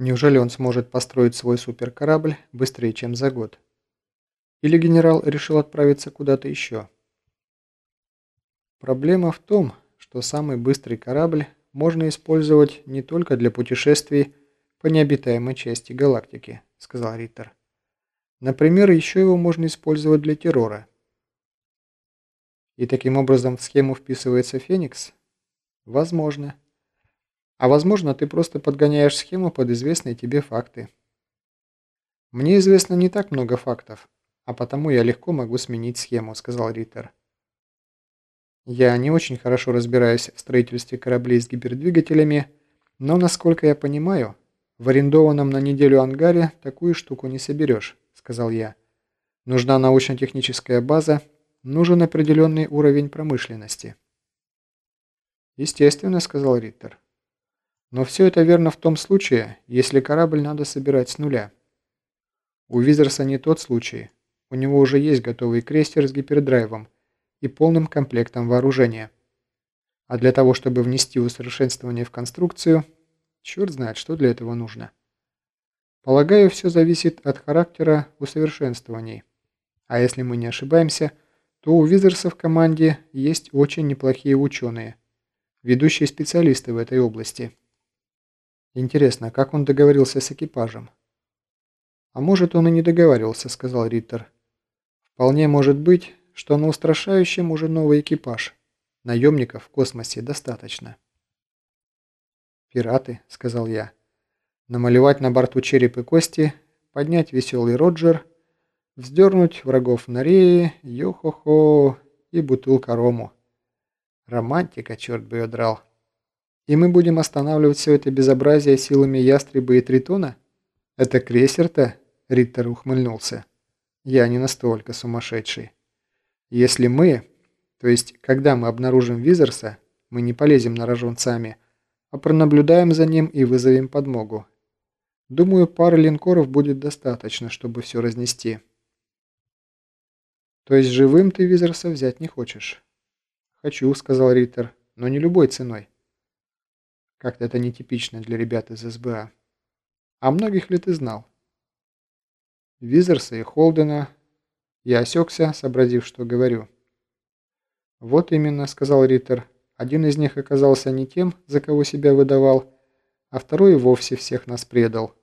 Неужели он сможет построить свой суперкорабль быстрее, чем за год? Или генерал решил отправиться куда-то еще? Проблема в том, что самый быстрый корабль можно использовать не только для путешествий по необитаемой части галактики, сказал Риттер. Например, еще его можно использовать для террора. И таким образом в схему вписывается Феникс? Возможно. А возможно, ты просто подгоняешь схему под известные тебе факты. Мне известно не так много фактов, а потому я легко могу сменить схему, сказал Риттер. Я не очень хорошо разбираюсь в строительстве кораблей с гипердвигателями, но, насколько я понимаю, в арендованном на неделю ангаре такую штуку не соберешь, сказал я. Нужна научно-техническая база, нужен определенный уровень промышленности. Естественно, сказал Риттер. Но все это верно в том случае, если корабль надо собирать с нуля. У Визерса не тот случай. У него уже есть готовый крейсер с гипердрайвом и полным комплектом вооружения. А для того, чтобы внести усовершенствование в конструкцию, черт знает, что для этого нужно. Полагаю, все зависит от характера усовершенствований. А если мы не ошибаемся, то у Визерса в команде есть очень неплохие ученые, ведущие специалисты в этой области. Интересно, как он договорился с экипажем? А может, он и не договаривался, сказал Риттер. Вполне может быть, что на устрашающем уже новый экипаж. Наемников в космосе достаточно. «Пираты», — сказал я. «Намалевать на борту череп и кости, поднять веселый Роджер, вздернуть врагов на рее, йо-хо-хо и бутылка рому. Романтика, черт бы ее драл». И мы будем останавливать все это безобразие силами ястреба и тритона? Это крейсер-то? Риттер ухмыльнулся. Я не настолько сумасшедший. Если мы, то есть когда мы обнаружим Визерса, мы не полезем на рожон сами, а пронаблюдаем за ним и вызовем подмогу. Думаю, пары линкоров будет достаточно, чтобы все разнести. То есть живым ты Визерса взять не хочешь? Хочу, сказал Риттер, но не любой ценой. Как-то это нетипично для ребят из СБА. А многих ли ты знал? Визерса и Холдена. Я осекся, сообразив, что говорю. Вот именно, сказал Риттер. Один из них оказался не тем, за кого себя выдавал, а второй вовсе всех нас предал.